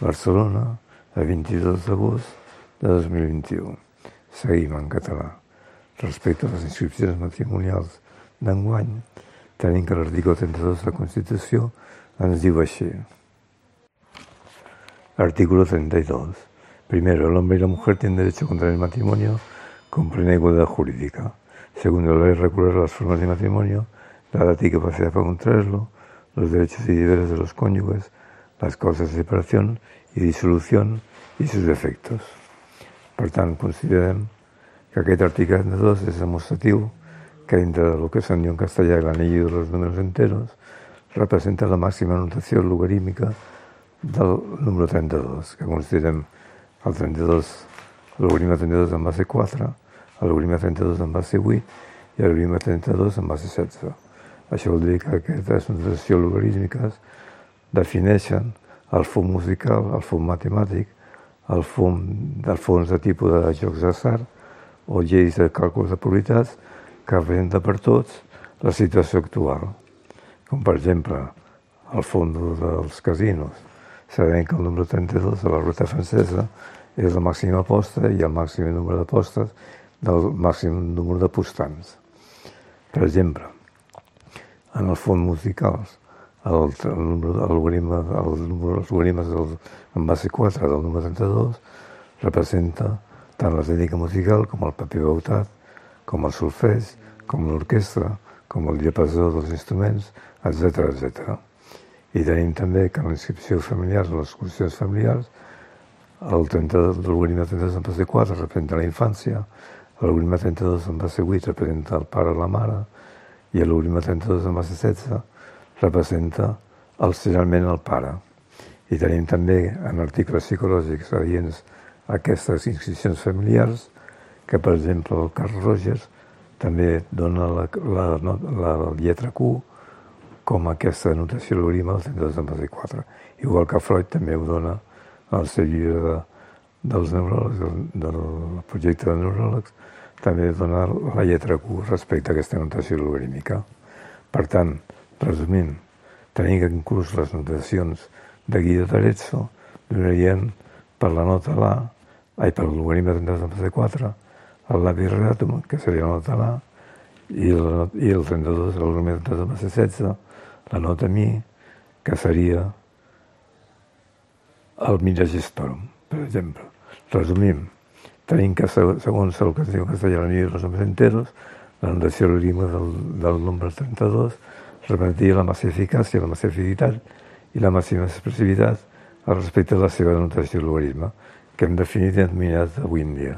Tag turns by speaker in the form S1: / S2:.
S1: Barcelona, a 22 d'agost de 2021. Seguim en català. Respecte a les inscripcions matrimonials d'enguany, tenim que l'article 32 de la Constitució ens diu així. Artículo 32. Primero, el hombre y la mujer tienen derecho a contraer matrimonio con plena igualdad jurídica. Segundo, la ley regula las formas de matrimonio, la edad y capacidad para contraerlo, los derechos y deberes de los cónyuges, las causas de separación i dissolució i sus efectos. Per tant, considerem que aquest article 2 és demostratiu que dintre del que se'n diu en castellà l'anell de los números enteros representa la màxima notació logarítmica del número 32, que considerem el 32, l'algoritme 32 en base 4, l'algoritme 32 en base 8 i l'algoritme 32 en base 16. Això vol dir que aquestes notacions logarítmiques defineixen el fum musical, el fum matemàtic, el fum del fons de tipus de jocs d'assar o lleis de càlculs de probabilitats que representa per tots la situació actual. Com per exemple, el fons dels casinos. Sabem que el número 32 de la ruta francesa és la màxima aposta i el màxim número d'apostes del màxim número d'apostants. Per exemple, en els fons musicals, el, el número, l'algoritme, el número, els algoritmes en base 4 del número 32 representa tant tècnica musical com el paper veutat, com el solfeig, com l'orquestra, com el diapasó dels instruments, etc etc. I tenim també que en la inscripció familiar, en les qüestions familiars, el 32, l'algoritme 32 en base 4 representa la infància, l'algoritme 32 en base 8 representa el pare o la mare, i l'algoritme 32 en base 16 representa el, realment el pare. I tenim també en articles psicològics adients aquestes inscripcions familiars que, per exemple, el Carl Rogers també dona la, la, la, la lletra Q com aquesta notació logaritma del 32 Igual que Freud també ho dona al seu llibre de, dels neuròlegs, del, del projecte de neuròlegs, també dona la lletra Q respecte a aquesta notació logarítmica. Per tant, Resumint, tenim que inclús les notacions de Guido d'Arezzo donarien per la nota La, ai, per l'algoritme 32 el labi reatum, que seria la nota La, i el, i el 32, l'algoritme 32 16, la nota Mi, que seria el Mira Gestorum, per exemple. Resumim, tenim que segons el que es diu en castellà la els nombres enteros, la notació del, del nombre 32 repetir la màxima eficàcia, la màxima eficacitat i la màxima expressivitat al respecte de la seva denotació logaritme, que hem definit i denominat avui en dia.